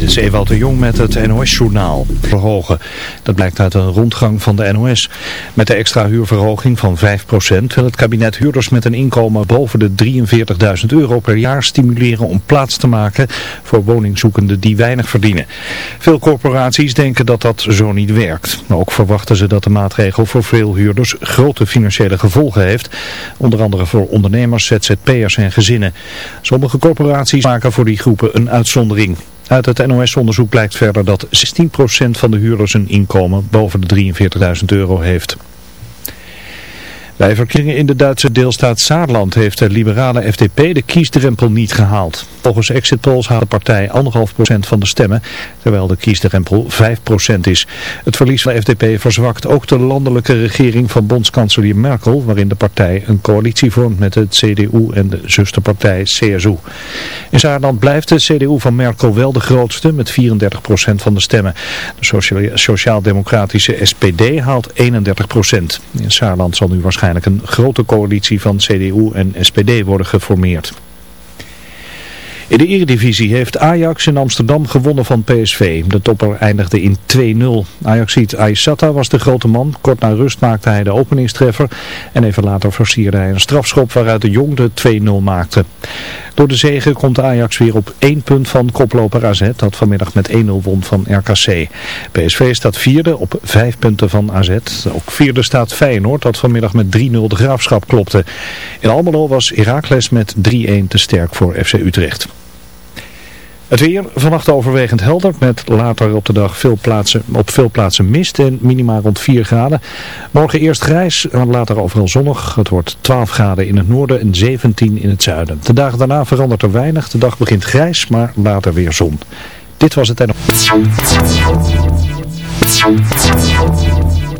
Dit is Ewald de Jong met het NOS-journaal. Verhogen. Dat blijkt uit een rondgang van de NOS. Met de extra huurverhoging van 5% wil het kabinet huurders met een inkomen boven de 43.000 euro per jaar stimuleren om plaats te maken voor woningzoekenden die weinig verdienen. Veel corporaties denken dat dat zo niet werkt. Ook verwachten ze dat de maatregel voor veel huurders grote financiële gevolgen heeft. Onder andere voor ondernemers, ZZP'ers en gezinnen. Sommige corporaties maken voor die groepen een uitzondering. Uit het NOS-onderzoek blijkt verder dat 16% van de huurders een inkomen boven de 43.000 euro heeft. Bij verkiezingen in de Duitse deelstaat Saarland heeft de liberale FDP de kiesdrempel niet gehaald. Volgens exit polls haalt de partij 1,5% van de stemmen, terwijl de kiesdrempel 5% is. Het verlies van de FDP verzwakt ook de landelijke regering van bondskanselier Merkel, waarin de partij een coalitie vormt met de CDU en de zusterpartij CSU. In Saarland blijft de CDU van Merkel wel de grootste, met 34% van de stemmen. De sociaal-democratische SPD haalt 31%. In Saarland zal nu waarschijnlijk een grote coalitie van CDU en SPD worden geformeerd. In de Eredivisie heeft Ajax in Amsterdam gewonnen van PSV. De topper eindigde in 2-0. Ajaxiet Aysata was de grote man. Kort na rust maakte hij de openingstreffer. En even later versierde hij een strafschop waaruit de Jong de 2-0 maakte. Door de zege komt Ajax weer op één punt van koploper AZ. Dat vanmiddag met 1-0 won van RKC. PSV staat vierde op vijf punten van AZ. Ook vierde staat Feyenoord dat vanmiddag met 3-0 de graafschap klopte. In Almelo was Heracles met 3-1 te sterk voor FC Utrecht. Het weer vannacht overwegend helder met later op de dag veel plaatsen, op veel plaatsen mist en minima rond 4 graden. Morgen eerst grijs, later overal zonnig. Het wordt 12 graden in het noorden en 17 in het zuiden. De dagen daarna verandert er weinig. De dag begint grijs, maar later weer zon. Dit was het en...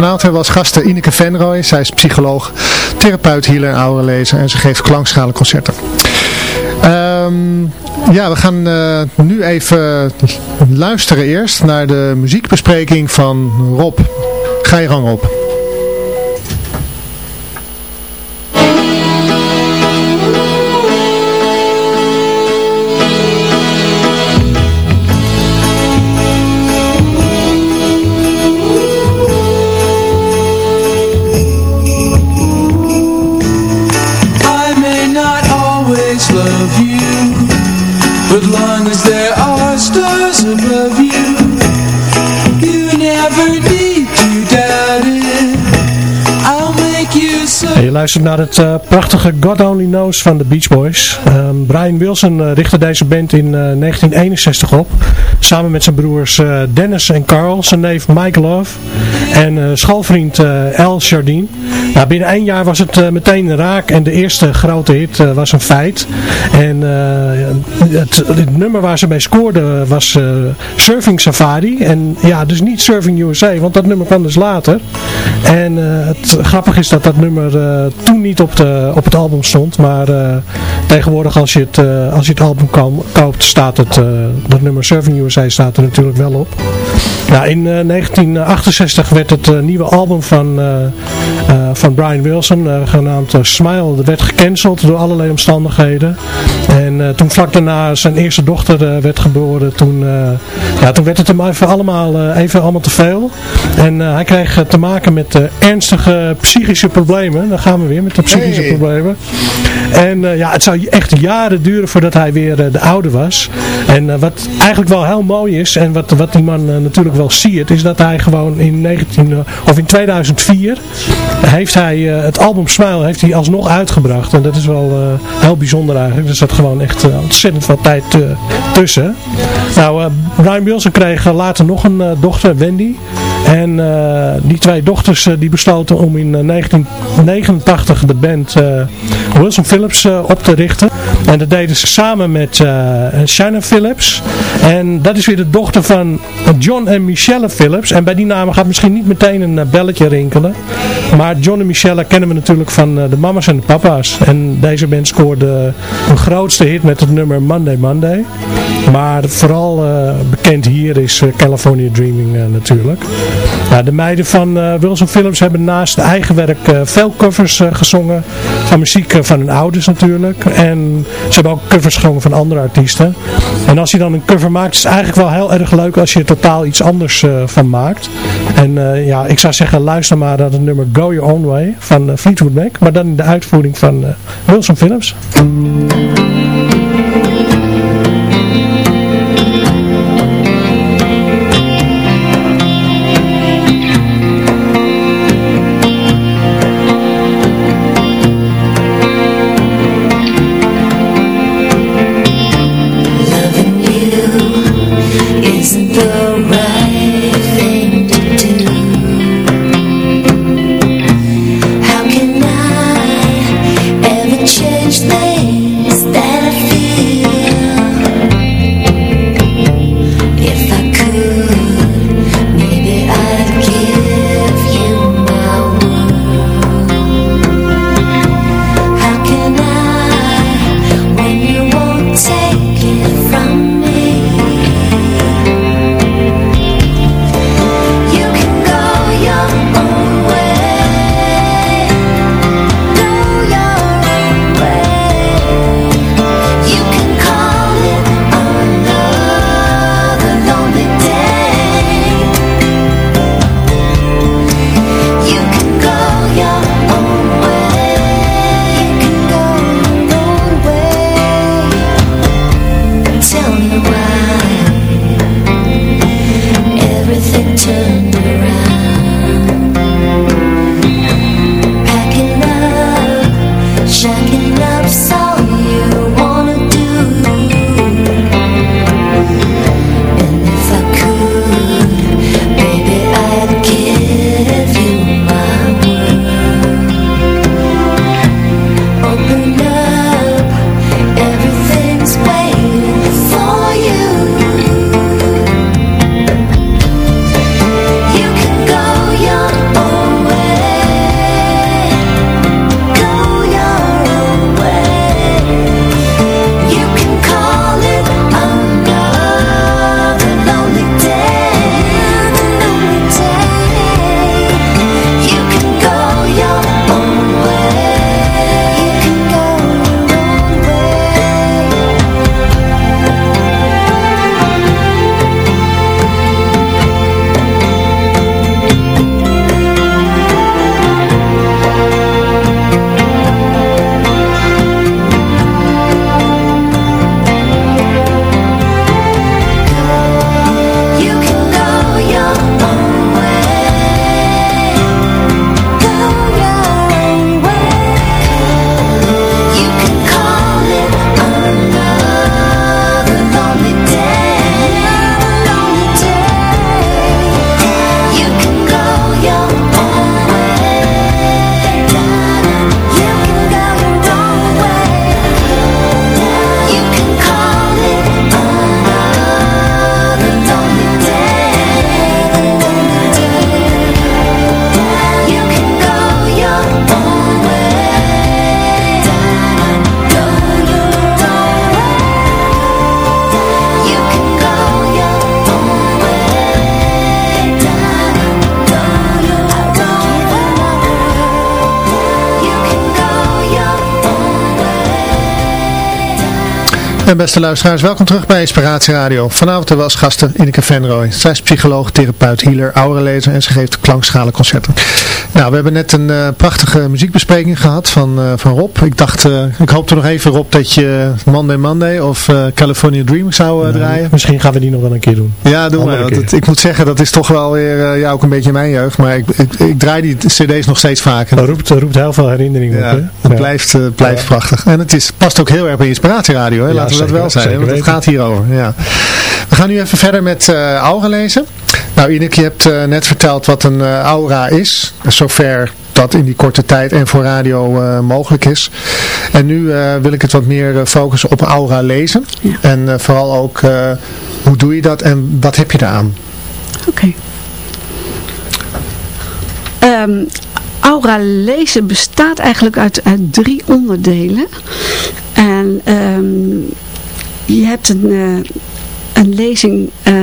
Vanavond hebben we als gasten Ineke Venrooy. Zij is psycholoog, therapeut, healer en ouderlezer en ze geeft klankschalenconcerten. Ehm ja, we gaan eh, nu even luisteren eerst naar de muziekbespreking van Rob. Ga je gang op. je luistert naar het eh, prachtige God Only Knows van de Beach Boys. Ehm, Brian Wilson eh, richtte deze band in eh, 1961 op. Samen met zijn broers eh, Dennis en Carl, zijn neef Mike Love en eh, schoolvriend eh, Al Jardine. Nou, binnen één jaar was het eh, meteen raak en de eerste grote hit eh, was een feit. En eh, het, het nummer waar ze mee scoorden was eh, Surfing Safari. En ja, dus niet Surfing USA, want dat nummer kwam dus later. En eh, het grappige is dat dat nummer eh, toen niet op, de, op het album stond. Maar eh, tegenwoordig als je het, eh, als je het album ko- koopt, staat het, eh, nummer Surfing USA staat er natuurlijk wel op. Nou, in eh, 1968 werd het eh, nieuwe album van eh, eh, van Brian Wilson, genaamd Smile. Dat werd gecanceld door allerlei omstandigheden. En toen vlak daarna zijn eerste dochter werd geboren, toen, ja, toen werd het hem even allemaal, even allemaal te veel. En hij kreeg te maken met ernstige psychische problemen. Dan gaan we weer met de psychische problemen. En ja, het zou echt jaren duren voordat hij weer de oude was. En wat eigenlijk wel heel mooi is, en wat, wat die man natuurlijk wel ziet, is dat hij gewoon in 19, of in 2004 heeft hij het album Smile heeft hij alsnog uitgebracht. En dat is wel heel bijzonder eigenlijk. Er zat gewoon echt ontzettend veel tijd tussen. Nou, Brian Wilson kreeg later nog een dochter, Wendy. En die twee dochters die besloten om in 1989 de band Wilson Phillips op te richten. En dat deden ze samen met Shannon Phillips. En dat is weer de dochter van John en Michelle Phillips. En bij die namen gaat misschien niet meteen een belletje rinkelen. Maar John en Michelle kennen we natuurlijk van de mama's en de papa's. En deze band scoorde een grootste hit met het nummer Monday Monday. Maar vooral bekend hier is California Dreaming natuurlijk. De meiden van Wilson Phillips hebben naast eigen werk veel covers gezongen. Van muziek van hun ouders natuurlijk. En ze hebben ook covers gezongen van andere artiesten. En als je dan een cover maakt, is het eigenlijk wel heel erg leuk als je er totaal iets anders van maakt. En ja, ik zou zeggen, luister maar naar het nummer Go Your Own Way van Fleetwood Mac. Maar dan in de uitvoering van Wilson Phillips. En beste luisteraars, welkom terug bij Inspiratie Radio. Vanavond als gasten Ineke Venrooy. Zij is psycholoog, therapeut, healer, aurelezer en ze geeft klankschalenconcerten. Nou, we hebben net een eh, prachtige muziekbespreking gehad van, uh, van Rob. Ik dacht, uh, ik hoopte nog even Rob dat je Monday Monday of California Dreaming zou nee, draaien. Misschien gaan we die nog wel een keer doen. Ja, doen we. Ik moet zeggen, dat is toch wel weer ja, ook een beetje mijn jeugd. Maar ik, ik, ik draai die cd's nog steeds vaker. Dat roept, roept heel veel herinneringen ja, op. Hè? Het blijft, blijft prachtig. En het is, past ook heel erg bij Inspiratie Radio. Hè? Laten we dat wel zijn, want het gaat hierover. Ja. We gaan nu even verder met uh, aura lezen. Nou Ineke, je hebt uh, net verteld wat een uh, aura is. Zover dat in die korte tijd en voor radio uh, mogelijk is. En nu uh, wil ik het wat meer uh, focussen op aura lezen. Ja. En vooral ook hoe doe je dat en wat heb je eraan? Oké. Okay. Um, aura lezen bestaat eigenlijk uit, uit drie onderdelen. En um, je hebt een, uh, een lezing uh,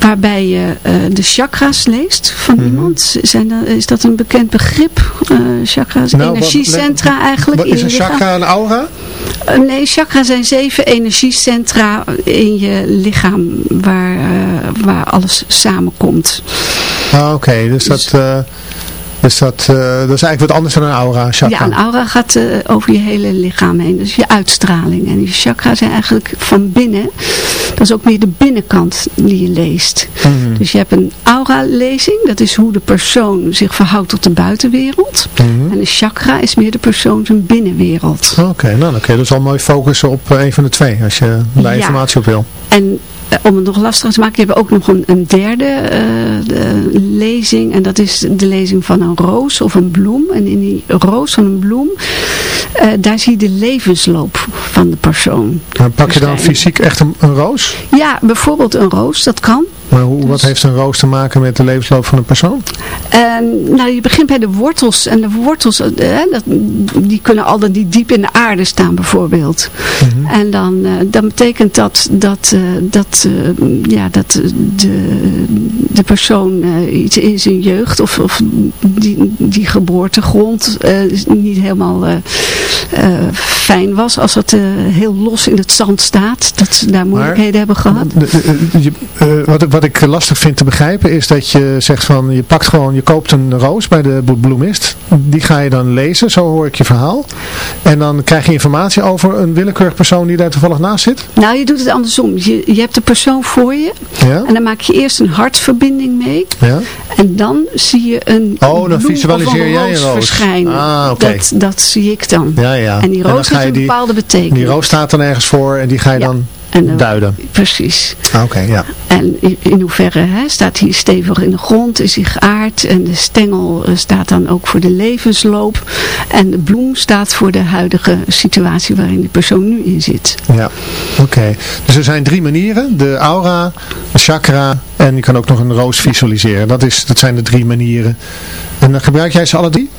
waarbij je uh, de chakra's leest van Mhm. mm -hmm. iemand. Zijn is dat een bekend begrip? chakra's, nou, energiecentra wat, eigenlijk. Wat, is een chakra een aura? nee, chakra zijn zeven energiecentra in je lichaam waar, waar alles samenkomt. Ah, Oké, okay. dus, dus dat... Dus dat, uh, dat is eigenlijk wat anders dan een aura, chakra. Ja, een aura gaat uh, over je hele lichaam heen. Dus je uitstraling. En die chakra zijn eigenlijk van binnen. Dat is ook meer de binnenkant die je leest. Mhm. Mm -hmm. Dus je hebt een aura-lezing. Dat is hoe de persoon zich verhoudt tot de buitenwereld. Mhm. Mm -hmm. En een chakra is meer de persoon zijn binnenwereld. Oké, okay, nou dan kun je dus al mooi focussen op uh, een van de twee. Als je daar ja. informatie op wil. En om het nog lastiger te maken, hebben we ook nog een, een derde uh, lezing. En dat is de lezing van een roos of een bloem. En in die roos van een bloem, uh, daar zie je de levensloop van de persoon. En pak je dan fysiek echt een, een, roos? Ja, bijvoorbeeld een roos, dat kan. Maar hoe, dus... wat heeft een roos te maken met de levensloop van een persoon? Uh, nou, je begint bij de wortels. En de wortels, uh, dat, die kunnen al die diep in de aarde staan bijvoorbeeld. Mhm. Mm -hmm. En dan, uh, dan betekent dat dat, dat, ja, dat de, de persoon iets in zijn jeugd of, of die, die geboortegrond niet helemaal fijn was. Als het heel los in het zand staat. Dat ze daar moeilijkheden hebben gehad. Je, wat, wat ik lastig vind te begrijpen is dat je zegt van je pakt gewoon, je koopt een roos bij de bloemist. Die ga je dan lezen, zo hoor ik je verhaal. En dan krijg je informatie over een willekeurig persoon die daar toevallig naast zit. Nou, je doet het andersom. Je, je hebt de persoon voor je. Ja? En dan maak je eerst een hartverbinding mee. Ja? En dan zie je een Oh, dan visualiseer jij een roos. verschijnen. Ah. Okay. Dat, dat zie ik dan. Ja, ja. En die roos en heeft een die, bepaalde betekenis. Die roos staat dan ergens voor en die ga je dan en, uh, duiden. Precies. Ah, Oké, okay, ja. En in, in hoeverre hè, staat hij stevig in de grond, is hij geaard. En de stengel uh, staat dan ook voor de levensloop. En de bloem staat voor de huidige situatie waarin die persoon nu in zit. Ja, oké. Okay. Dus er zijn drie manieren. De aura, de chakra en je kan ook nog een roos visualiseren. Dat, is, dat zijn de drie manieren. En dan gebruik jij ze alle drie?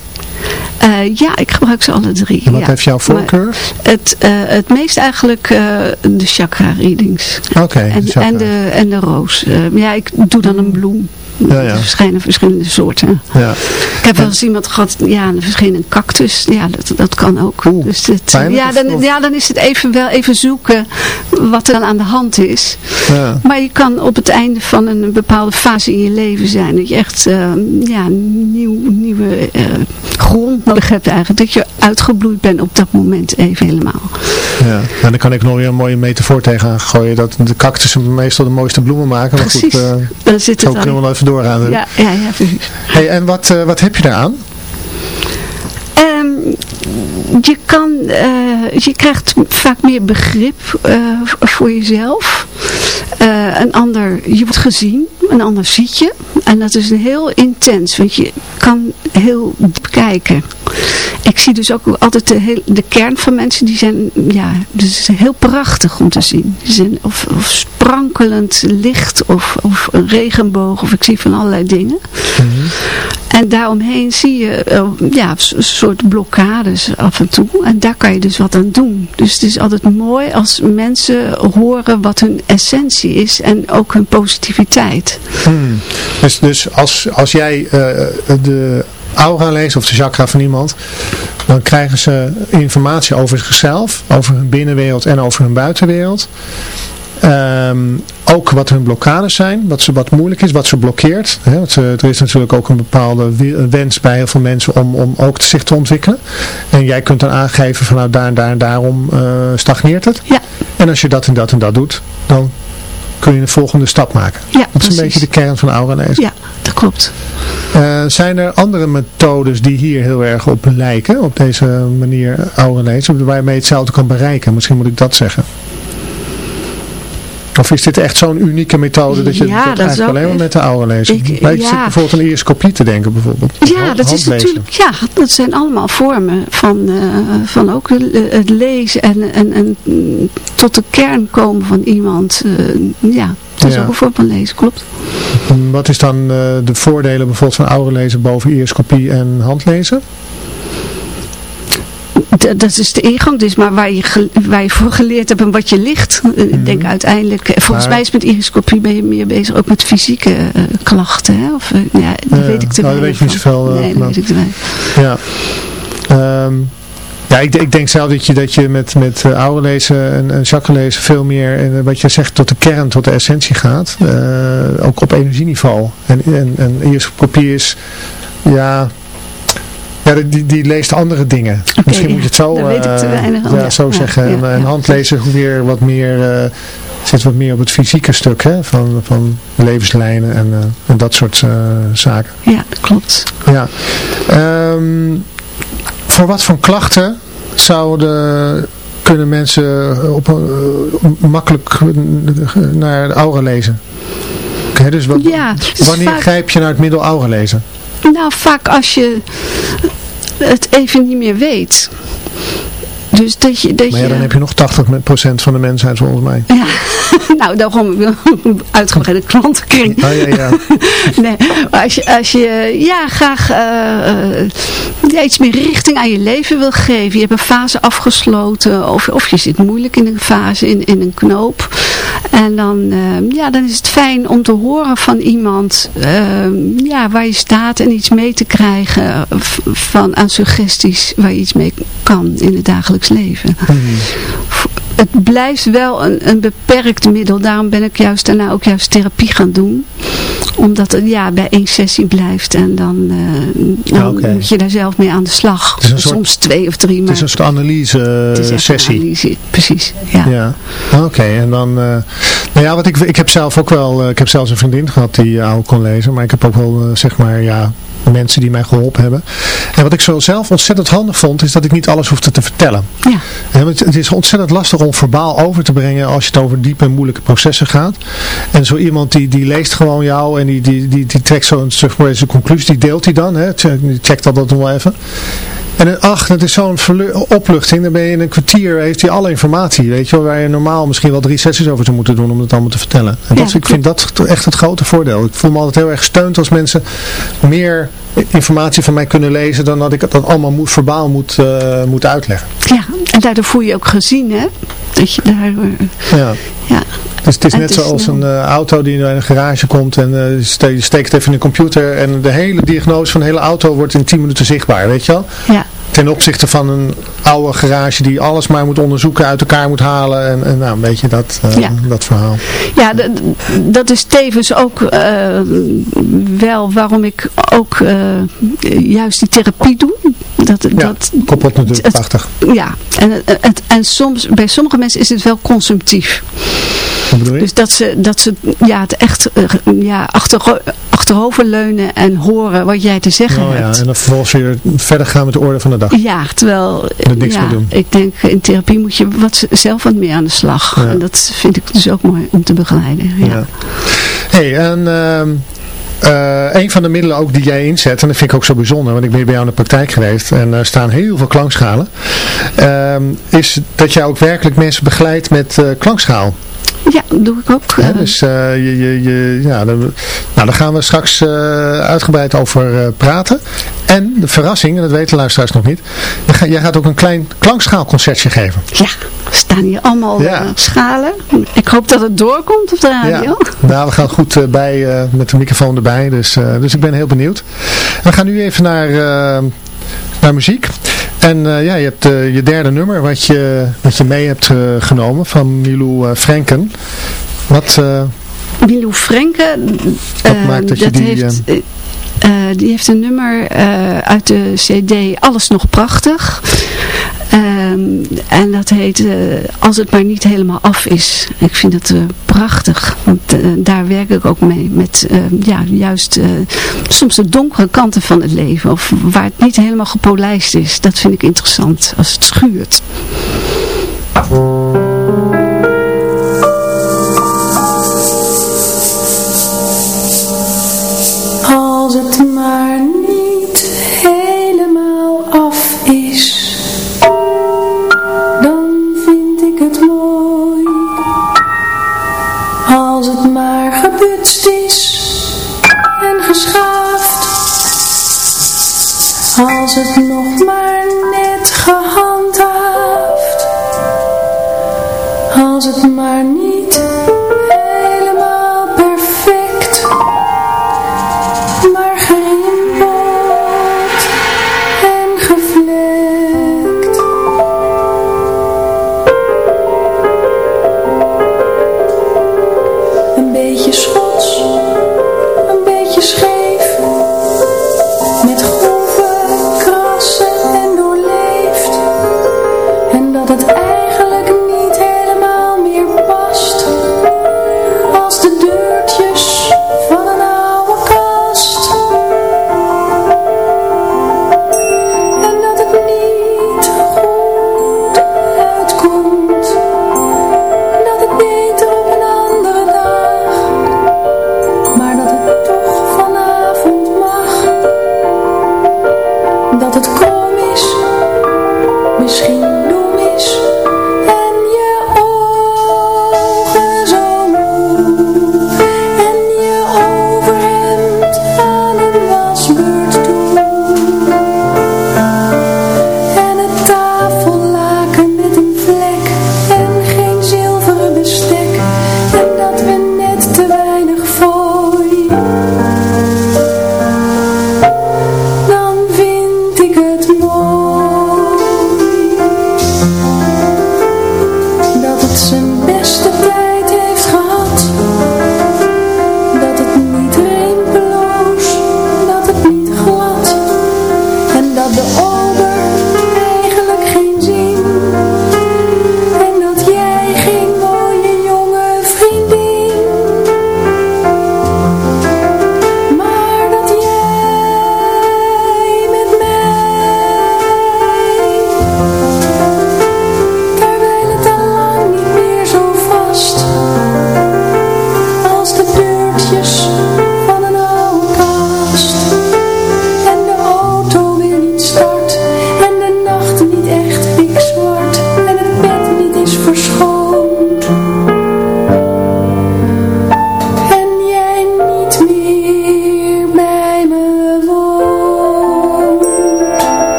Uh, ja, ik gebruik ze alle drie. En wat ja. heeft jouw voorkeur? Maar het, uh, het meest eigenlijk uh, de chakra readings. Oké, okay, en, en, de, en de roos. ja, ik doe dan een bloem. Ja, ja. Er verschijnen verschillende soorten. Ja. Ik heb wel eens iemand gehad, ja, een cactus. Ja, dat, dat kan ook. Oeh, dus het, pijnlijk, ja, dan, ja, dan is het even wel even zoeken wat er dan aan de hand is. Ja. Maar je kan op het einde van een bepaalde fase in je leven zijn. Dat je echt uh, ja, nieuw, nieuwe uh, grond nodig hebt eigenlijk. Dat je uitgebloeid bent op dat moment even helemaal. Ja, en dan kan ik nog weer een mooie metafoor tegenaan gooien. Dat de cactussen meestal de mooiste bloemen maken. Maar Precies, goed, uh, dan zit het kunnen even doorgaan. Ja, ja, ja, precies. Hey, en wat, uh, wat heb je daaraan? Um, je kan, uh, je krijgt vaak meer begrip uh, voor jezelf. Uh, een ander, je wordt gezien, een ander ziet je. En dat is heel intens, want je kan heel diep kijken. Ik zie dus ook altijd de, heel, de kern van mensen, die zijn, ja, dus heel prachtig om te zien. Die zijn of, of sprankelend licht, of, of een regenboog, of ik zie van allerlei dingen. Mm -hmm. En daaromheen zie je ja, een soort blokkades af en toe. En daar kan je dus wat aan doen. Dus het is altijd mooi als mensen horen wat hun essentie is en ook hun positiviteit. Hmm. Dus, dus als, als jij uh, de aura lezen of de chakra van iemand, dan krijgen ze informatie over zichzelf, over hun binnenwereld en over hun buitenwereld. Ehm, ook wat hun blokkades zijn, wat, ze, wat moeilijk is, wat ze blokkeert. Hè, want ze, er is natuurlijk ook een bepaalde wens bij heel veel mensen om, om ook zich te ontwikkelen. En jij kunt dan aangeven van nou daar en daar en daarom eh, stagneert het. Ja. En als je dat en dat en dat doet, dan kun je een volgende stap maken. Ja, dat is precies. een beetje de kern van aura lezen. Ja, dat klopt. Eh, zijn er andere methodes die hier heel erg op lijken, op deze manier aura lezen, waarmee je hetzelfde kan bereiken? Misschien moet ik dat zeggen. Of is dit echt zo'n unieke methode dat je Ja, dat dat eigenlijk alleen maar met de aura lezen? Ik- Maar ik ja. zit bijvoorbeeld aan iriscopie te denken bijvoorbeeld. Ja, Hand- dat is natuurlijk, ja, dat zijn allemaal vormen van, eh, van ook het lezen en, en, en tot de kern komen van iemand. eh, ja, dat is Ja. ook een vorm van lezen, klopt. Wat is dan eh, de voordelen bijvoorbeeld van aura lezen boven iriscopie en handlezen? Dat is de ingang, dus maar waar je, ge- waar je voor geleerd hebt en wat je ligt. Eh, Ik denk uiteindelijk, eh, volgens Mhm. Maar- mij is met iriscopie ben je meer bezig ook met fysieke eh, klachten. Hè? Of, ja, dat Ja, weet ik te nou, weinig weet je niet zoveel, Nee, dat weet ik te weinig. Ja. Ehm, ja, ik, ik denk zelf dat je, dat je met, met oude lezen en, en chakra lezen veel meer, en wat je zegt, tot de kern, tot de essentie gaat. Ook op energieniveau. En, en, en kopie is, ja... Ja, die, die leest andere dingen. Misschien ja. moet je het zo, weet ik te eh, weinig ja, zo zeggen. en, en ja, handlezen weer wat meer, eh, zit wat meer op het fysieke stuk hè, van, van levenslijnen en, eh, en dat soort eh, zaken. Ja, dat klopt. Ja. Ehm, voor wat voor klachten zouden kunnen mensen op, een- eh, makkelijk naar de aura lezen? Oké, dus wat, Ja, dus wanneer vaak- grijp je naar het middel aura lezen? Nou, vaak als je het even niet meer weet. Dus dat je... Dat Maar ja, je dan heb je nog 80% van de mensheid volgens mij. Ja, nou, daarom een uitgebreide klantenkring. Oh, ja, ja. Nee, maar als je, als je ja, graag eh, eh, iets meer richting aan je leven wil geven. Je hebt een fase afgesloten of, of je zit moeilijk in een fase, in, in een knoop. En dan, eh, ja, dan is het fijn om te horen van iemand eh, ja, waar je staat en iets mee te krijgen van, aan suggesties waar je iets mee kan in het dagelijks leven het blijft wel een, een beperkt middel. Daarom ben ik juist daarna ook juist therapie gaan doen. Omdat het ja, bij één sessie blijft. En dan, eh, dan moet je daar zelf mee aan de slag. soort- Soms twee of drie. Maar Het is een soort analyse het is sessie. analyse. Precies, ja. Ja, oké. En dan, eh, nou ja, wat ik, ik heb zelf ook wel, eh, ik heb zelfs een vriendin gehad die uh, kon lezen, maar ik heb ook wel, zeg maar, ja, mensen die mij geholpen hebben. En wat ik zo zelf ontzettend handig vond, is dat ik niet alles hoefde te vertellen. Ja. Want het is ontzettend lastig om verbaal over te brengen als je het over diepe en moeilijke processen gaat. En zo iemand die, die leest gewoon jou en die, die, die, die trekt zo'n zeg maar, conclusie, die deelt hij dan. Hè, Check- die checkt dat dan wel even. En ach, dat is zo'n opluchting. Dan ben je in een kwartier, heeft hij alle informatie. Weet je wel, waar je normaal misschien wel drie sessies over zou moeten doen om het allemaal te vertellen. En dat, ik vind dat echt het grote voordeel. Ik voel me altijd heel erg gesteund als mensen meer informatie van mij kunnen lezen dan dat ik dat allemaal moet, verbaal moet, eh, moet uitleggen. ja, en daardoor voel je je ook gezien, hè. Dat je daar... eh, Ja. ja, Dus het is En net zoals een eh, auto die in een garage komt en eh, je ste- je steekt het even in de computer en de hele diagnose van de hele auto wordt in 10 minuten zichtbaar, weet je wel? ja. Ten opzichte van een oude garage die alles maar moet onderzoeken, uit elkaar moet halen en, en nou, een beetje dat, eh, Ja. dat verhaal. Ja, dat is tevens ook eh, wel waarom ik ook eh, juist die therapie doe. Dat, Ja, dat, koppelt natuurlijk het- prachtig. Ja, en, het, en soms, bij sommige mensen is het wel consumptief. Wat bedoel je? Dus dat ze, dat ze ja, het echt ja, achter, achteroverleunen en horen wat jij te zeggen oh ja, hebt. en dan vervolgens weer verder gaan met de orde van de dag. Ja, terwijl Er niks ja, doen. ik denk in therapie moet je wat, zelf wat meer aan de slag. Ja. En dat vind ik dus ook mooi om te begeleiden. Ja. Ja. hey, en ehm, eh, een van de middelen ook die jij inzet, en dat vind ik ook zo bijzonder, want ik ben bij jou in de praktijk geweest en er staan heel veel klankschalen, ehm, is dat jij ook werkelijk mensen begeleidt met eh, klankschaal. Ja, dat doe ik ook. Eh, dus eh, je, je, je, ja, dan, nou, daar gaan we straks eh, uitgebreid over praten. En de verrassing, en dat weten luisteraars nog niet, jij gaat- jij gaat ook een klein klankschaalconcertje geven. Ja, er staan hier allemaal Ja. schalen. Ik hoop dat het doorkomt op de radio. Nou, we gaan goed bij met de microfoon erbij, dus, dus ik ben heel benieuwd. We gaan nu even naar, naar muziek. En eh, ja, je hebt eh, je derde nummer wat je, wat je mee hebt eh, genomen van Milou Franken. Wat, Milou Frenke, eh, maakt dat je die, heeft, die heeft een nummer uit de cd Alles Nog Prachtig. Ehm, en dat heet eh, Als het maar niet helemaal af is. Ik vind het eh, prachtig. Want eh, daar werk ik ook mee. Met eh, ja, juist soms de donkere kanten van het leven. Of waar het niet helemaal gepolijst is. Dat vind ik interessant. Als het schuurt. Als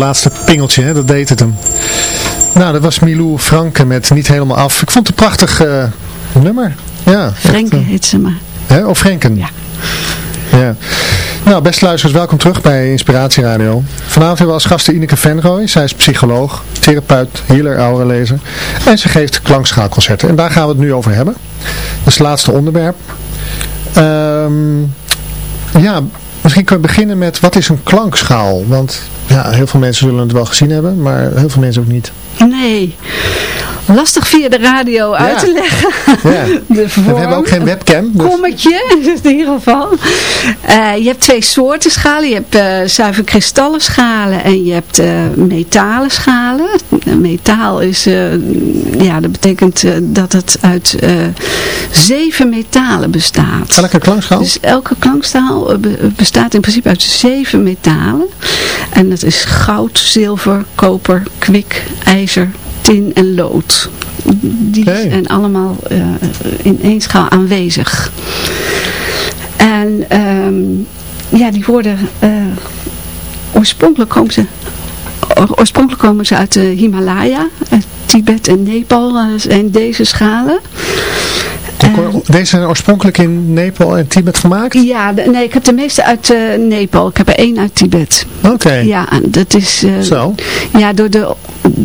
laatste pingeltje, hè, dat deed het hem. Nou, dat was Milou Franke met Niet Helemaal Af. Ik vond het een prachtig eh, nummer. Ja, Frenke eh, heet ze maar. hè? Of Frenken? Ja. ja. Nou, beste luisteraars, welkom terug bij Inspiratie Radio. Vanavond hebben we als gasten Ineke Venrooy. Zij is psycholoog, therapeut, healer, aurelezer. En ze geeft klankschaalconcerten. En daar gaan we het nu over hebben. Dat is het laatste onderwerp. Ehm, ja, misschien kunnen we beginnen met wat is een klankschaal? Want ja, heel veel mensen zullen het wel gezien hebben, maar heel veel mensen ook niet. Nee. Lastig via de radio uit te leggen. Ja. De vorm, We hebben ook geen webcam. Dus... kommetje, in ieder geval. Eh, je hebt twee soorten schalen. Je hebt eh, zuiver kristallen schalen en je hebt eh, metalen schalen. Metaal is, ja, dat betekent dat het uit zeven metalen bestaat. Elke klankschaal? Dus elke klankstaal be- bestaat in principe uit zeven metalen. En dat is goud, zilver, koper, kwik, ijzer, tin en lood. Die zijn allemaal eh, in één schaal aanwezig. En ehm, ja, die worden eh, oorspronkelijk komen ze oor- oorspronkelijk komen ze uit de Himalaya, uit Tibet en Nepal eh, zijn deze schalen. De- Deze zijn oorspronkelijk in Nepal en Tibet gemaakt? Ja, de- nee, ik heb de meeste uit eh, Nepal. Ik heb er één uit Tibet. Oké. Ja, dat is... eh, Zo. Ja, door de,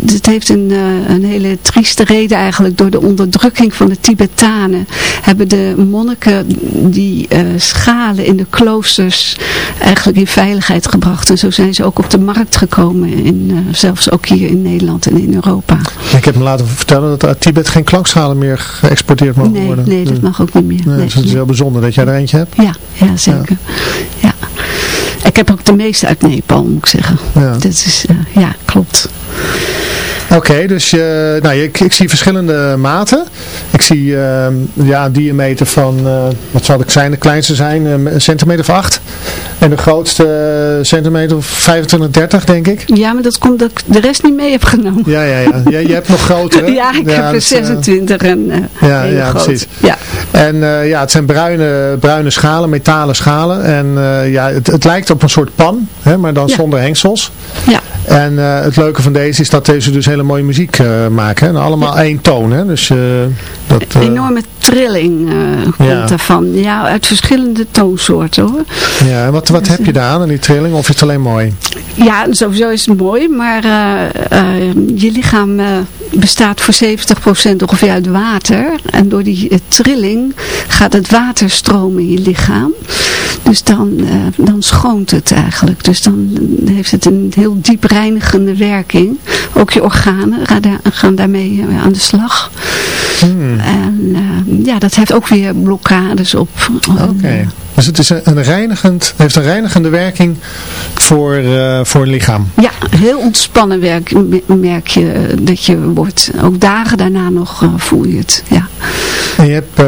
het heeft een, eh, een hele trieste reden eigenlijk. Door de onderdrukking van de Tibetanen hebben de monniken die schalen in de kloosters eigenlijk in veiligheid gebracht. En zo zijn ze ook op de markt gekomen. In, zelfs ook hier in Nederland en in Europa. Ik heb me laten vertellen dat uit Tibet geen klankschalen meer geëxporteerd mogen Nee, worden. Nee, dat mag ook niet meer. Nee, Nee, dus het is heel bijzonder dat jij er eentje hebt. Ja, ja zeker. Ja. Ik heb ook de meeste uit Nepal, moet ik zeggen. Ja. Dat is, eh, ja, klopt. Oké, dus je, nou, ik, ik zie verschillende maten. Ik zie eh, ja, een diameter van, eh, wat zal ik zijn, de kleinste zijn, eh, een centimeter of 8. En de grootste eh, centimeter of 25, 30 denk ik. Ja, maar dat komt dat ik de rest niet mee heb genomen. Ja, ja, ja. Jij, jij hebt nog grotere. Ja, ik heb er dat is, eh, 26 en eh ja, ja, groot. precies. Ja. En eh, ja, het zijn bruine, bruine schalen, metalen schalen. En eh, ja, het, het lijkt op een soort pan, hè, maar dan Ja. zonder hengsels. ja, En eh, het leuke van deze is dat deze dus hele mooie muziek maken. Hè? En allemaal één toon. Hè? Dus, dat, eh, enorme trilling eh, komt Ja. daarvan. Ja, uit verschillende toonsoorten hoor. ja, en wat, wat heb je daar aan, aan die trilling? Of is het alleen mooi? Ja, sowieso is het mooi, maar eh, eh, je lichaam eh, bestaat voor 70% ongeveer uit water. En door die eh, trilling gaat het water stromen in je lichaam. Dus dan, eh, dan schoont het eigenlijk. Dus dan heeft het een heel diep reinigende werking. Ook je organen gaan, daar, gaan daarmee eh, aan de slag. Hmm, En eh, ja, dat heeft ook weer blokkades op. Oké. Dus het is een, reinigend, heeft een reinigende werking voor, eh, voor het lichaam. Ja, heel ontspannen werk, me- merk je dat je wordt. Ook dagen daarna nog voel je het. Ja. En je hebt,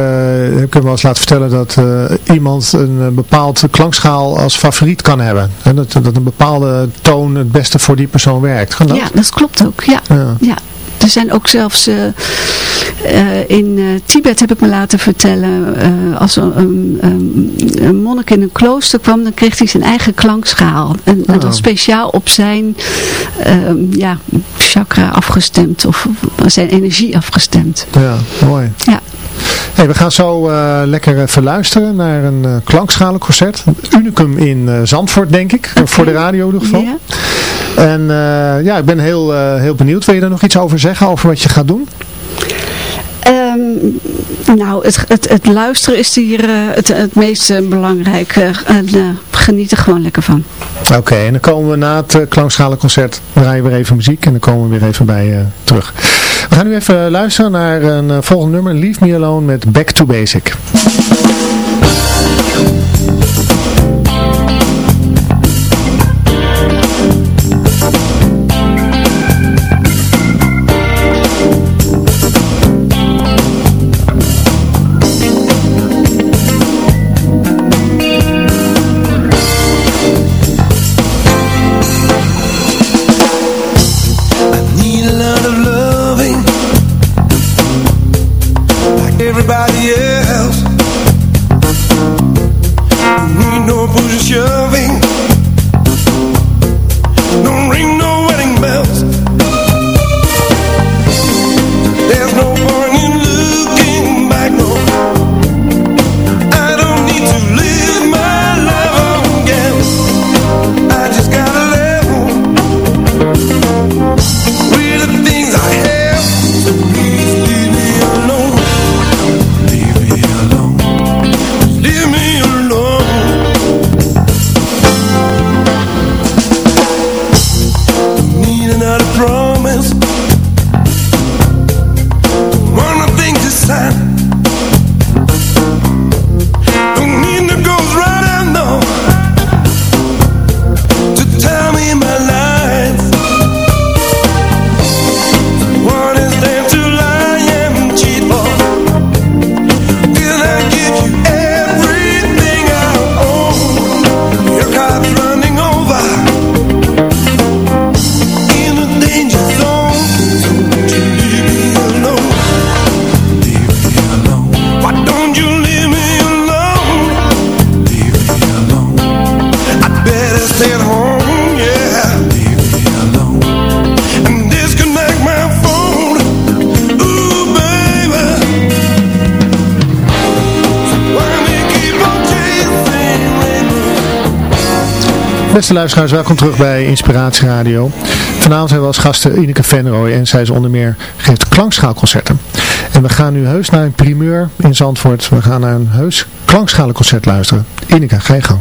ik heb wel eens laten vertellen dat iemand een eh, bepaald klankschaal als favoriet kan hebben. Hè, dat, dat een bepaalde toon het beste voor die persoon werkt. Dat? ja, dat klopt ook. Ja. Ja. Ja. Er zijn ook zelfs eh, eh, in eh, Tibet heb ik me laten vertellen, als een, monnik in een klooster kwam, dan kreeg hij zijn eigen klankschaal. En, en Oh. dan speciaal op zijn ehm, ja, chakra afgestemd of zijn energie afgestemd. Ja, mooi. Ja. Hey, we gaan zo eh, lekker even luisteren naar een uh, klankschalenconcert. Een unicum in eh, Zandvoort, denk ik. Voor de radio in ieder geval. Ja. En eh, ja, ik ben heel, eh, heel benieuwd. Wil je daar nog iets over zeggen, over wat je gaat doen? Ehm, nou, het, het, het luisteren is hier eh, het, het meest eh, belangrijke. En eh, geniet er gewoon lekker van. Oké, en dan komen we na het uh, klankschalenconcert, draaien we weer even muziek en dan komen we weer even bij uh, terug. We gaan nu even luisteren naar een uh, volgend nummer, Leave Me Alone met Back to Basic. Luisteraars, welkom terug bij Inspiratie Radio. Vanavond hebben we als gasten Ineke Venrooy en zij is onder meer geeft klankschaalconcerten. En we gaan nu heus naar een primeur in Zandvoort. We gaan naar een heus klankschalenconcert luisteren. Ineke, ga je gang.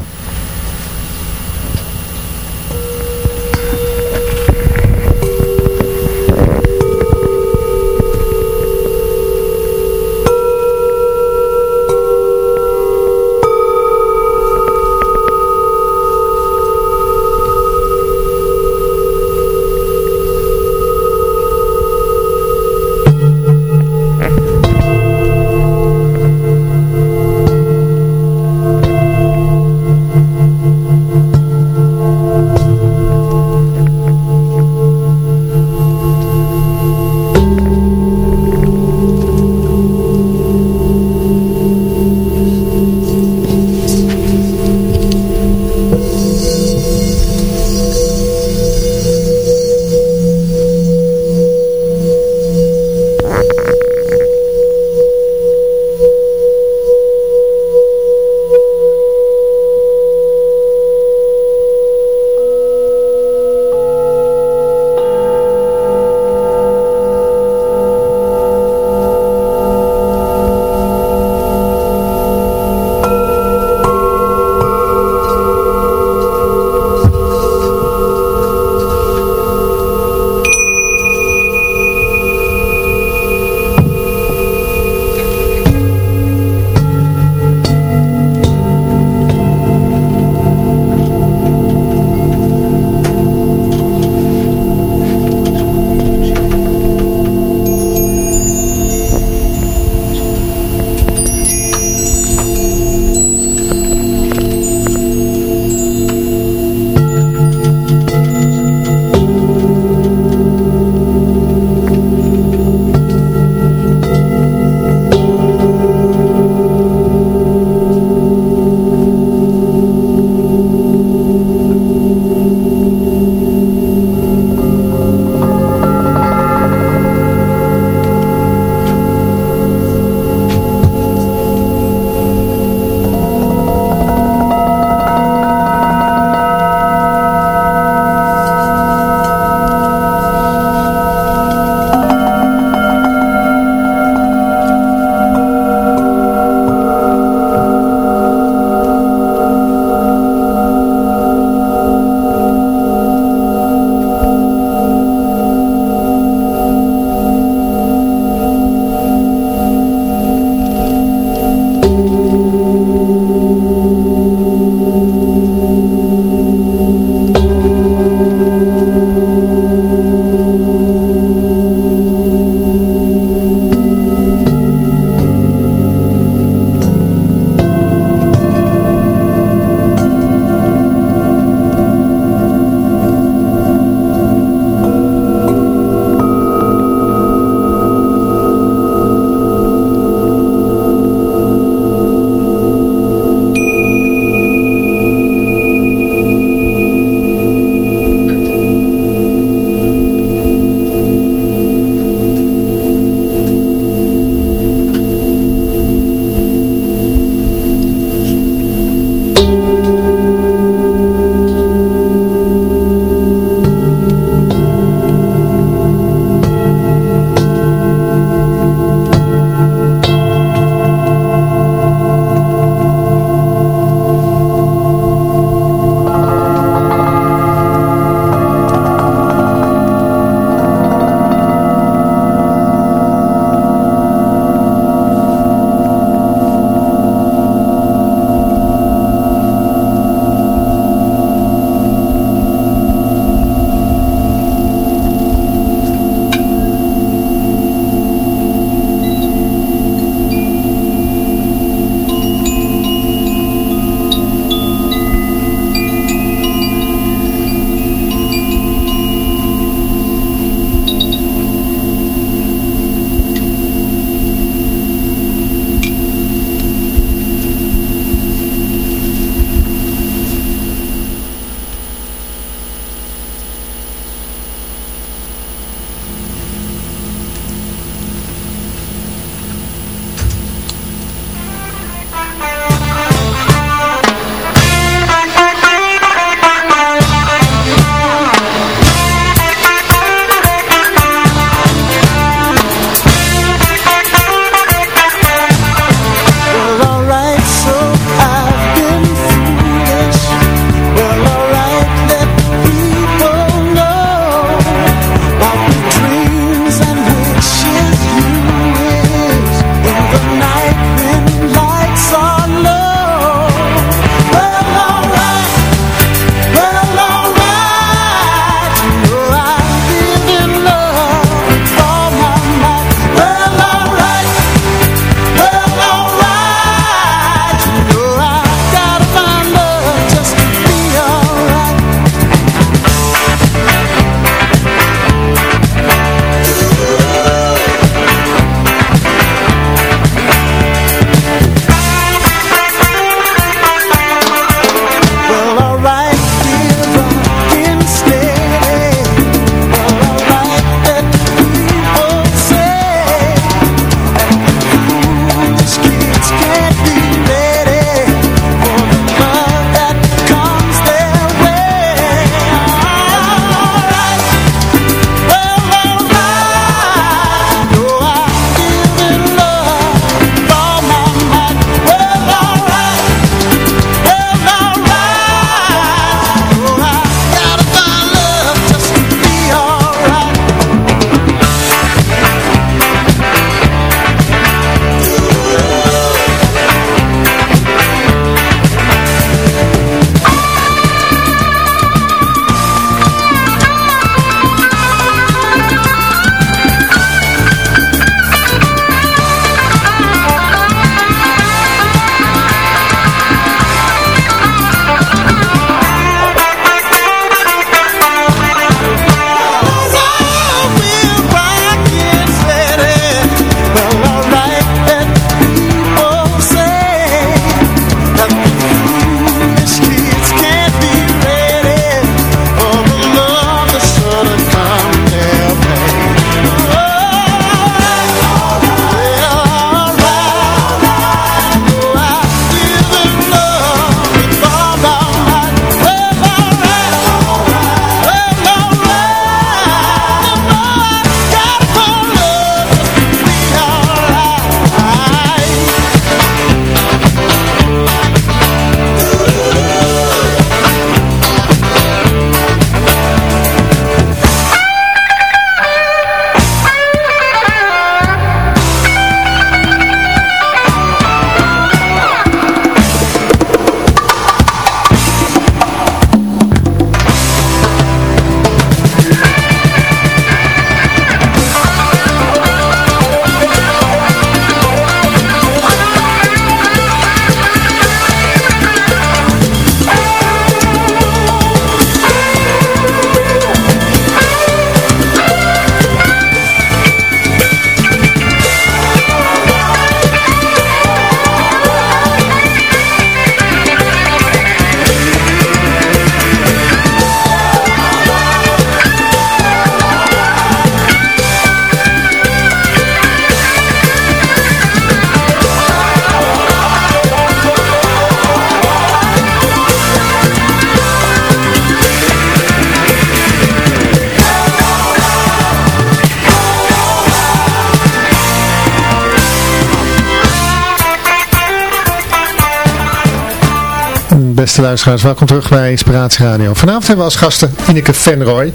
Beste luisteraars, welkom terug bij Inspiratie Radio. Vanavond hebben we als gasten Ineke Venrooy.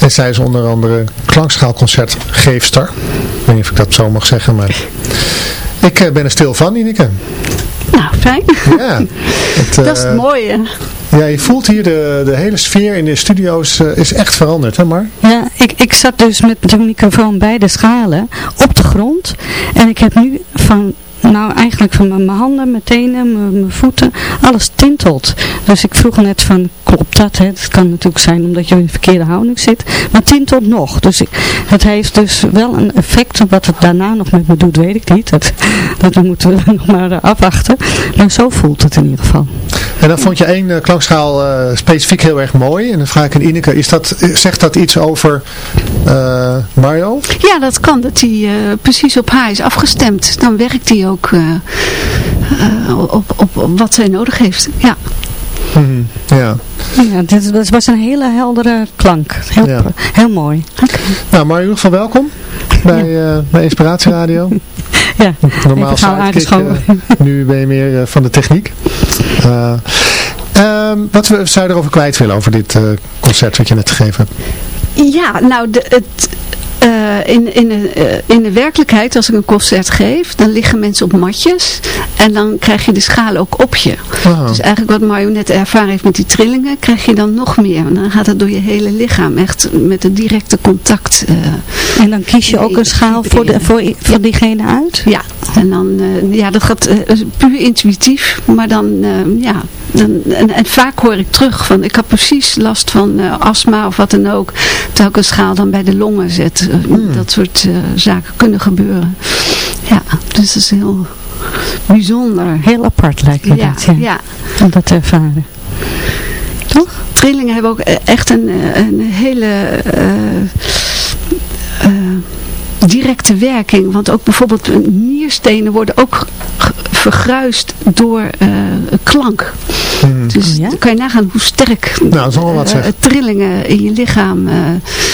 En zij is onder andere klankschaalconcertgeefster. Ik weet niet of ik dat zo mag zeggen, maar ik eh, ben er stil van, Ineke. Nou, fijn. Ja. Het, Dat is eh, het mooie. Ja, je voelt hier de, de hele sfeer in de studio's eh, is echt veranderd, hè Mar? Ja, ik, ik zat dus met de microfoon bij de schalen op de grond. En ik heb nu van, eigenlijk van mijn handen, mijn tenen, mijn, mijn voeten, alles tintelt. Dus ik vroeg net van, klopt dat? Hè? Het kan natuurlijk zijn omdat je in de verkeerde houding zit. Maar tintelt nog. Dus ik, het heeft dus wel een effect. Wat het daarna nog met me doet, weet ik niet. Dat, dat moeten we nog maar eh, afwachten. Maar zo voelt het in ieder geval. En dan vond je één eh, klankschaal eh, specifiek heel erg mooi. En dan vraag ik aan Ineke, is dat, zegt dat iets over eh, Mario? Ja, dat kan. Dat hij eh, precies op haar is afgestemd. Dan werkt hij ook op, op, op wat zij nodig heeft. Ja. Mhm, Ja. Ja, dit was- was een hele heldere klank. Heel, Ja. heel mooi. Nou Mario, in ieder geval welkom bij, eh, bij Inspiratie Radio. Ja, Normaal sidekick, eh, nu ben je meer eh, van de techniek. Eh, ehm, wat we- zou je erover kwijt willen over dit eh, concert wat je net gegeven hebt? Ja, nou, de, het, eh, in, in, de, eh, in de werkelijkheid, als ik een concert geef, dan liggen mensen op matjes. En dan krijg je de schaal ook op je. Dus eigenlijk wat Mario net ervaren heeft met die trillingen, krijg je dan nog meer. En dan gaat het door je hele lichaam, echt met een directe contact. eh, En dan kies je ook een schaal voor, de, voor, voor diegene uit? ja, en dan, eh, ja, dat gaat puur intuïtief, maar dan, eh, ja, dan, en, en vaak hoor ik terug van, ik had precies last van eh, astma of wat dan ook, terwijl ik een schaal dan bij de longen zet. Eh, Dat soort eh, zaken kunnen gebeuren. Ja, dus dat is heel bijzonder. Heel apart lijkt me Ja, dat, ja. ja. Om dat te ervaren. Toch? Trillingen hebben ook eh, echt een, eh, een hele eh, directe werking. Want ook bijvoorbeeld nierstenen worden ook ge- vergruist door eh, klank. Dus Oh ja? dan kan je nagaan hoe sterk Nou, dat wat eh, trillingen in je lichaam eh,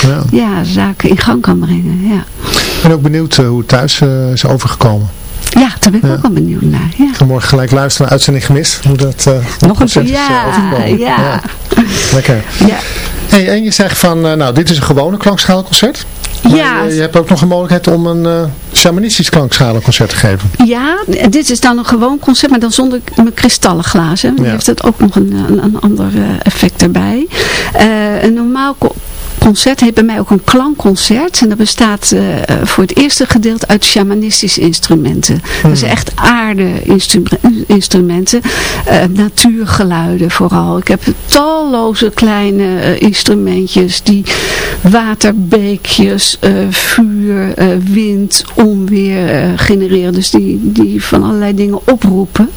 Ja. ja, zaken in gang kan brengen. Ja, Ik ben ook benieuwd hoe het thuis eh, is overgekomen. ja daar ben ik Ja. ook wel benieuwd naar. Ja. Ik ga morgen gelijk luisteren naar uitzending gemist. Hoe dat eh, Nog een eh, Ja, ja. Lekker. Ja. Hey, en je zegt van, eh, nou dit is een gewone klankschaalconcert. Ja. je, je hebt ook nog een mogelijkheid om een eh shamanistisch klankschalenconcert te geven. Ja, dit is dan een gewoon concert, maar dan zonder mijn kristallen glazen. Dan Ja. heeft het ook nog een, een, een ander eh, effect erbij. Eh, een normaal concert heeft bij mij ook een klankconcert. En dat bestaat eh, voor het eerste gedeelte uit shamanistische instrumenten. Dat zijn echt aarde-instrumenten. eh, natuurgeluiden vooral. Ik heb talloze kleine eh, instrumentjes die waterbeekjes, vuur, wind, onweer genereren. Dus die, die van allerlei dingen oproepen.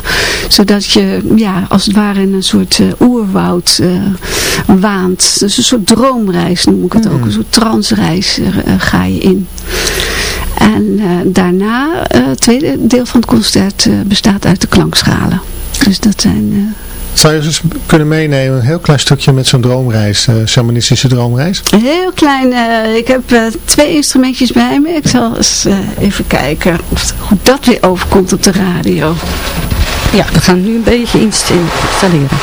Zodat je ja, als het ware in een soort oerwoud waant. Dus een soort droomreis noem ik het ook. Een soort transreis eh, eh, ga je in. En eh, daarna, eh, het tweede deel van het concert eh, bestaat uit de klankschalen. Dus dat zijn... eh, Zou je dus kunnen meenemen, een heel klein stukje met zo'n droomreis, eh shamanistische droomreis? Een heel klein, eh, ik heb eh, twee instrumentjes bij me. Ik zal eens eh, even kijken of, hoe dat weer overkomt op de radio. Ja, we gaan nu een beetje inst- installeren.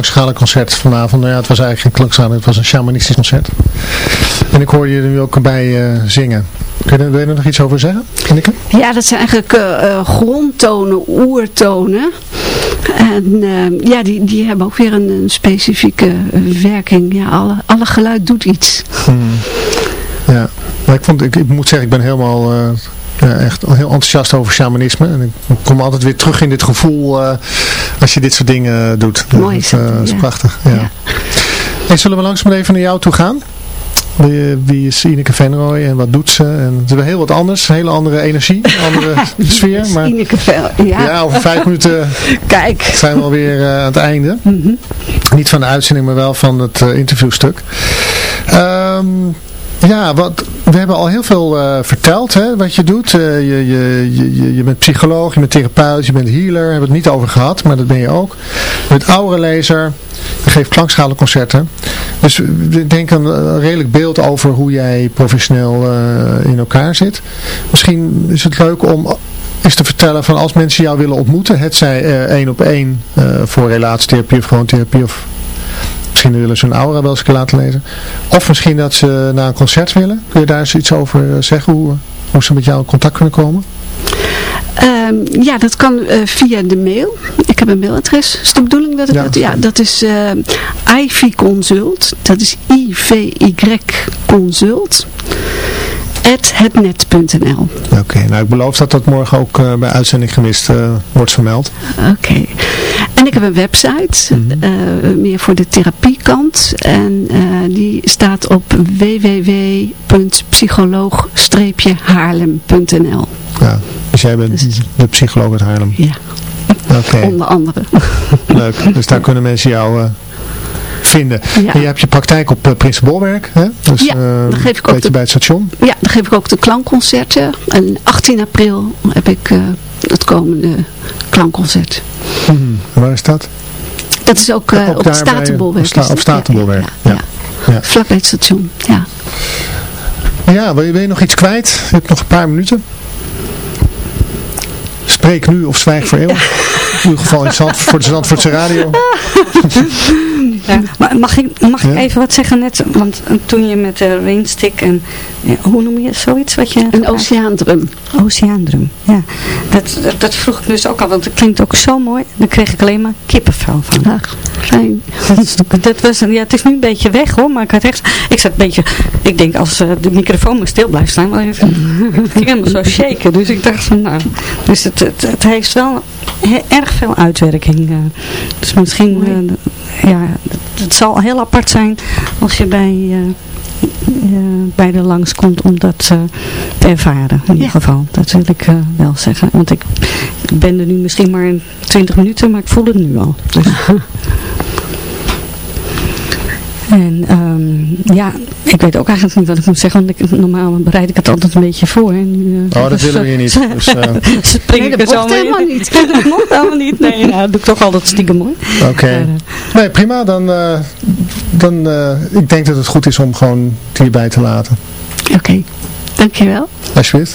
Klankschalenconcert vanavond. Nou ja, het was eigenlijk geen klankschalen, het was een shamanistisch concert. En ik hoor je er nu ook bij eh, zingen. Kun je, wil je er nog iets over zeggen, Anneke? Ja, dat zijn eigenlijk eh, grondtonen, oertonen. En ja, die, die hebben ook weer een, een specifieke werking. Ja, alle, alle geluid doet iets. Hmm. Ja, maar ik, vond, ik, ik moet zeggen, ik ben helemaal... eh, ja, echt heel enthousiast over shamanisme. En ik kom altijd weer terug in dit gevoel eh, als je dit soort dingen doet. Mooi is dat, eh, is ja. prachtig. Ja. Ja. Hey, zullen we langzaam even naar jou toe gaan? Wie, wie is Ineke Venrooy en wat doet ze? En het is wel heel wat anders, een hele andere energie, een andere sfeer. Maar Ineke Vel, ja. ja, over vijf minuten Kijk. zijn we alweer eh, aan het einde. Mhm. Niet van de uitzending, maar wel van het eh, interviewstuk. Ehm, ja, wat, we hebben al heel veel eh, verteld, hè, wat je doet. Eh, je, je, je, je- bent psycholoog, je bent therapeut, je bent healer. Daar hebben we het niet over gehad, maar dat ben je ook. Je bent aurelezer, je geeft klankschalenconcerten. Dus we denken een redelijk beeld over hoe jij professioneel eh, in elkaar zit. Misschien is het leuk om is te vertellen van als mensen jou willen ontmoeten, het zij eh, één op één eh, voor relatietherapie of gewoon therapie of misschien willen ze hun aura wel eens laten lezen. Of misschien dat ze naar een concert willen. Kun je daar eens iets over eh, zeggen, hoe, hoe ze met jou in contact kunnen komen? Ehm, ja, dat kan eh, via de mail. Ik heb een mailadres. Is de bedoeling dat ik Ja. dat... Ja, dat is eh Ivy Consult. Dat is I-V-Y Consult. Hetnet.nl Oké, nou ik beloof dat dat morgen ook eh, bij Uitzending Gemist eh, wordt vermeld. Oké. En ik heb een website, Mhm. eh, meer voor de therapiekant. En die staat op www.psycholoog-haarlem.nl Ja, dus jij bent Dus- de psycholoog uit Haarlem. Ja, Oké, onder andere. leuk. Dus daar kunnen mensen jou vinden. Ja. En je hebt je praktijk op uh, Prinsenbolwerk, hè? Dus, Ja, eh, dan geef ik ook beetje de- bij het station. Ja, dan geef ik ook de klankconcerten. En 18 april heb ik eh, het komende klankconcert. Mhm. Waar is dat? Dat is ook, Ook op het Statenbolwerk. op sta- Statenbolwerk, Ja, ja. ja. Ja. Vlak bij het station, ja. Ja, wil je, wil je nog iets kwijt? Je hebt nog een paar minuten. Spreek nu of zwijg voor eeuwig. In ieder geval in Zand, voor de Zandvoortse radio. Ja, maar mag ik, mag ik Ja? even wat zeggen net? Want eh, toen je met de rainstick en, ja, hoe noem je zoiets wat je... Een oceaandrum. Oceaandrum, ja. Dat, dat, dat vroeg ik dus ook al, want het klinkt ook zo mooi. Daar kreeg ik alleen maar kippenvel van. Ach, fijn. Dat, dat was, een- ja, het is nu een beetje weg hoor, maar ik had echt, ik zat een beetje, ik denk als eh, de microfoon maar stil blijft staan, maar het ging helemaal zo shaken. Dus ik dacht van nou, dus het, het, het heeft wel erg veel uitwerking. dus misschien, eh, ja, het, zal heel apart zijn als je bij, eh, bij de langskomt om dat te ervaren. In ieder Ja. geval, dat wil ik wel zeggen. Want ik ben er nu misschien maar in 20 minuten, maar ik voel het nu al. Dus. En ehm, ja, ik weet ook eigenlijk niet wat ik moet zeggen, want ik, normaal bereid ik het altijd een beetje voor. En nu, eh, Oh, dat willen we hier niet. Dus, eh, spring Nee, ik dat er zo mocht mee helemaal in. niet. dat mocht helemaal niet. Nee, nou, dat doe ik toch altijd stiekem mooi. Oké. Eh, Nee, prima. Dan, eh, dan eh, ik denk dat het goed is om gewoon het hierbij te laten. Oké, dankjewel. Alsjeblieft.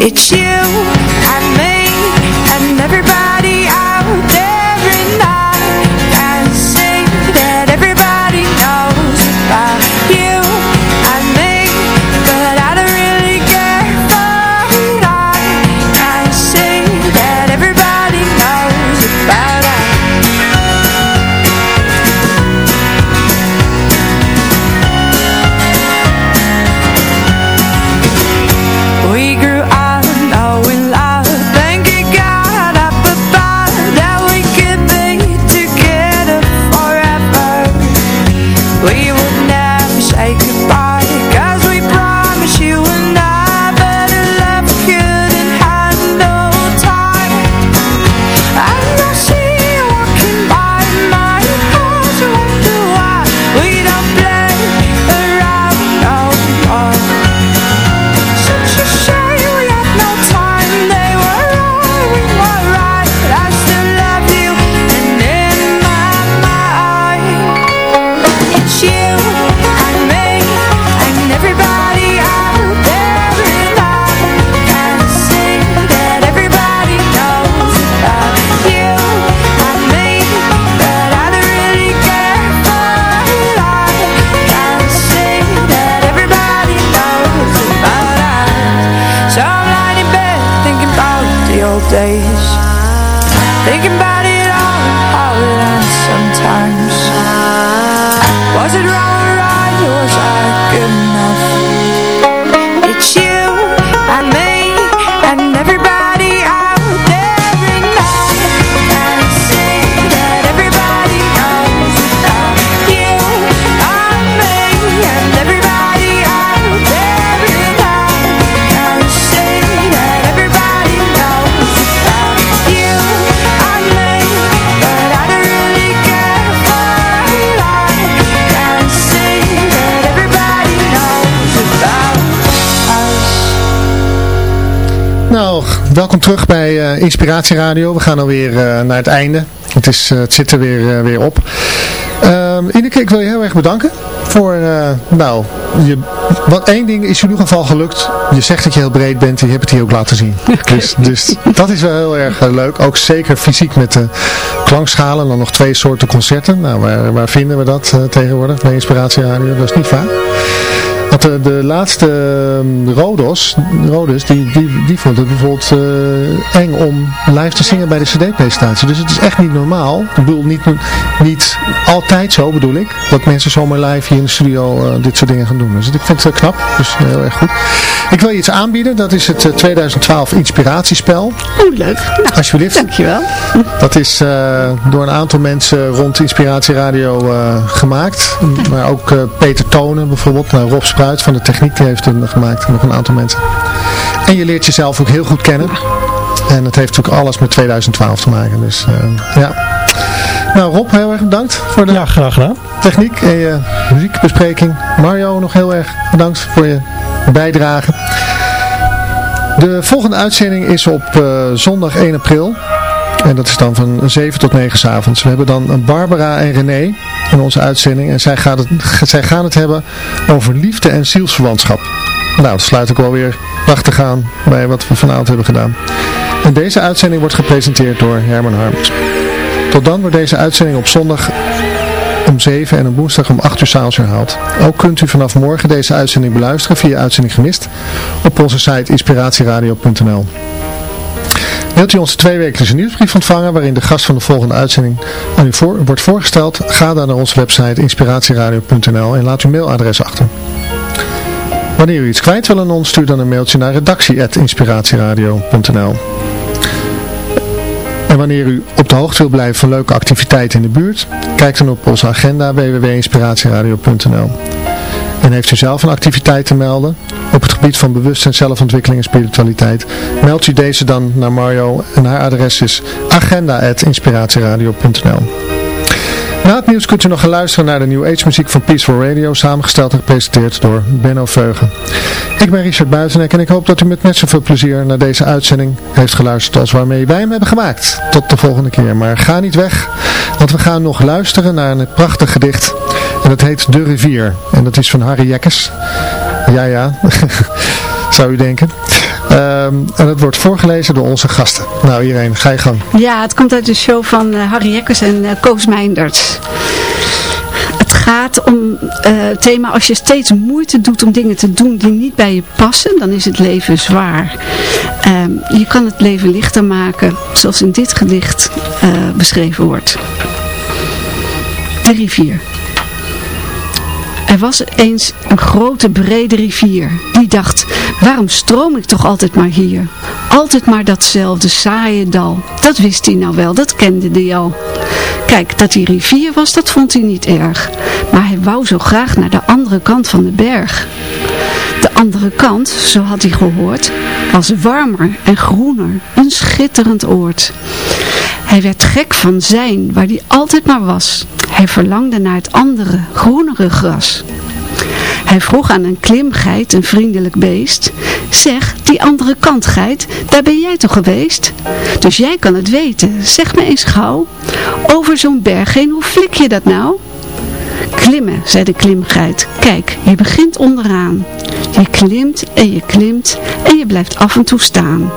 It's you welkom terug bij eh, Inspiratie Radio. We gaan alweer uh, naar het einde. Het, is, eh, het zit er weer, weer op. Ehm Ineke, ik wil je heel erg bedanken voor, nou, je, wat één ding is in ieder geval gelukt. Je zegt dat je heel breed bent en je hebt het hier ook laten zien. Dus, dus dat is wel heel erg leuk. Ook zeker fysiek met de klankschalen en dan nog twee soorten concerten. Nou, waar, waar vinden we dat tegenwoordig bij Inspiratie Radio? Dat is niet vaak. Want de, de laatste ehm, Rodos, Rodos die, die, die vond het bijvoorbeeld eh, eng om live te zingen bij de cd-presentatie. Dus het is echt niet normaal. Ik bedoel, niet, niet altijd zo bedoel ik, dat mensen zomaar live hier in de studio eh, dit soort dingen gaan doen. Dus ik vind het knap, dus heel erg goed. Ik wil je iets aanbieden, dat is het eh, 2012 inspiratiespel. Oh, leuk. Nou, Alsjeblieft. dankjewel. Dat is eh, door een aantal mensen rond Inspiratie Radio eh, gemaakt. Maar ook eh, Peter Tonen bijvoorbeeld. Nou, Rob Spruit van de techniek die heeft het gemaakt. Nog een aantal mensen. En je leert jezelf ook heel goed kennen. En het heeft natuurlijk alles met 2012 te maken. Dus eh, ja. Nou Rob, heel erg bedankt voor de Ja, graag gedaan. techniek en je muziekbespreking. Mario, nog heel erg bedankt voor je bijdrage. De volgende uitzending is op eh, zondag 1 april. En dat is dan van 7 tot 9 's avonds. We hebben dan Barbara en René in onze uitzending. En zij, gaat het, zij gaan het hebben over liefde en zielsverwantschap. Nou, dat sluit ook wel weer prachtig aan bij wat we vanavond hebben gedaan. En deze uitzending wordt gepresenteerd door Herman Harms. Tot dan wordt deze uitzending op zondag om 7 en op woensdag om 8 uur s'avonds herhaald. Ook kunt u vanaf morgen deze uitzending beluisteren via Uitzending Gemist op onze site inspiratieradio.nl. Wilt u onze tweewekelijkse nieuwsbrief ontvangen waarin de gast van de volgende uitzending aan u voor, wordt voorgesteld? Ga dan naar onze website inspiratieradio.nl en laat uw mailadres achter. Wanneer u iets kwijt wil aan ons, stuur dan een mailtje naar redactie.inspiratieradio.nl En wanneer u op de hoogte wil blijven van leuke activiteiten in de buurt, kijk dan op onze agenda www.inspiratieradio.nl En heeft u zelf een activiteit te melden op het gebied van bewustzijn, zelfontwikkeling en spiritualiteit, meldt u deze dan naar Mario en haar adres is agenda.inspiratieradio.nl na het nieuws kunt u nog gaan luisteren naar de New Age muziek van Peaceful Radio, samengesteld en gepresenteerd door Benno Veugen. Ik ben Richard Buitenek en ik hoop dat u met net zoveel plezier naar deze uitzending heeft geluisterd als waarmee wij hem hebben gemaakt. Tot de volgende keer, maar ga niet weg, want we gaan nog luisteren naar een prachtig gedicht en dat heet De Rivier en dat is van Harry Jekkes. Ja, ja, zou u denken. Ehm, en het wordt voorgelezen door onze gasten. Nou iedereen, ga je gang. Ja, het komt uit de show van eh, Harry Jekkers en eh, Koos Meinders. Het gaat om eh, het thema, als je steeds moeite doet om dingen te doen die niet bij je passen, dan is het leven zwaar. Ehm, je kan het leven lichter maken, zoals in dit gedicht beschreven wordt. De rivier. Er was eens een grote brede rivier. Die dacht, waarom stroom ik toch altijd maar hier? Altijd maar datzelfde saaie dal. Dat wist hij nou wel, dat kende hij al. Kijk, dat die rivier was, dat vond hij niet erg. Maar hij wou zo graag naar de andere kant van de berg. De andere kant, zo had hij gehoord, was warmer en groener. Een schitterend oord. Hij werd gek van zijn, waar hij altijd maar was. Hij verlangde naar het andere, groenere gras. Hij vroeg aan een klimgeit, een vriendelijk beest, zeg, die andere kant geit, daar ben jij toch geweest? Dus jij kan het weten, zeg me eens gauw, over zo'n berg heen, hoe flik je dat nou? Klimmen, zei de klimgeit. Kijk, je begint onderaan. Je klimt en je klimt en je blijft af en toe staan.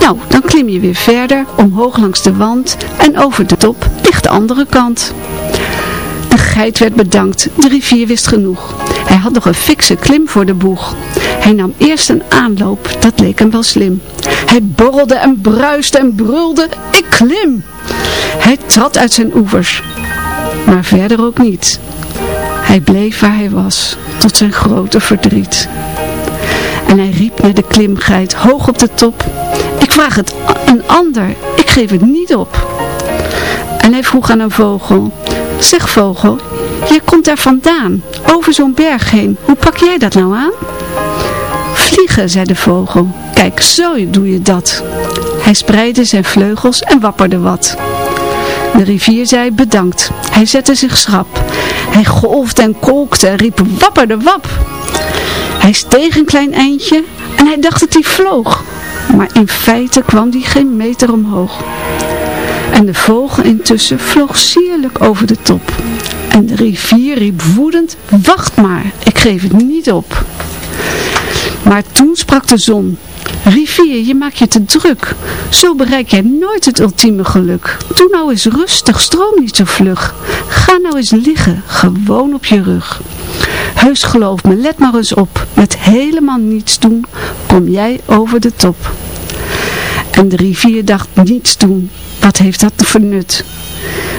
Nou, dan klim je weer verder, omhoog langs de wand en over de top ligt de andere kant. De geit werd bedankt, de rivier wist genoeg. Hij had nog een fikse klim voor de boeg. Hij nam eerst een aanloop, dat leek hem wel slim. Hij borrelde en bruiste en brulde, ik klim! Hij trad uit zijn oevers, maar verder ook niet. Hij bleef waar hij was, tot zijn grote verdriet. En hij riep naar de klimgeit hoog op de top. Ik vraag het een ander, ik geef het niet op. En hij vroeg aan een vogel. Zeg vogel, jij komt daar vandaan, over zo'n berg heen. Hoe pak jij dat nou aan? Vliegen, zei de vogel. Kijk, zo doe je dat. Hij spreidde zijn vleugels en wapperde wat. De rivier zei bedankt. Hij zette zich schrap. Hij golfde en kolkte en riep wapperde wap. Hij steeg een klein eindje en hij dacht dat hij vloog. Maar in feite kwam hij geen meter omhoog. En de vogel intussen vloog sierlijk over de top. En de rivier riep woedend, wacht maar, ik geef het niet op. Maar toen sprak de zon, Rivier, je maakt je te druk. Zo bereik jij nooit het ultieme geluk. Doe nou eens rustig, stroom niet zo vlug. Ga nou eens liggen, gewoon op je rug. Heus geloof me, let maar eens op. Met helemaal niets doen, kom jij over de top. En de rivier dacht niets doen. Wat heeft dat voor nut?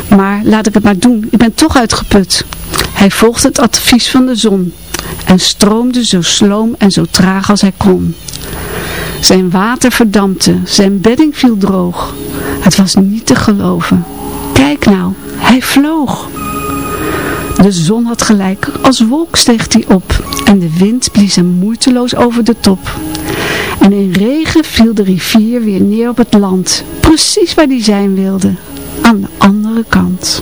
Maar laat ik het maar doen, ik ben toch uitgeput. Hij volgde het advies van de zon en stroomde zo sloom en zo traag als hij kon. Zijn water verdampte, zijn bedding viel droog. Het was niet te geloven. Kijk nou, hij vloog. De zon had gelijk, als wolk steeg hij op en de wind blies hem moeiteloos over de top. En in regen viel de rivier weer neer op het land, precies waar hij zijn wilde, aan de andere kant.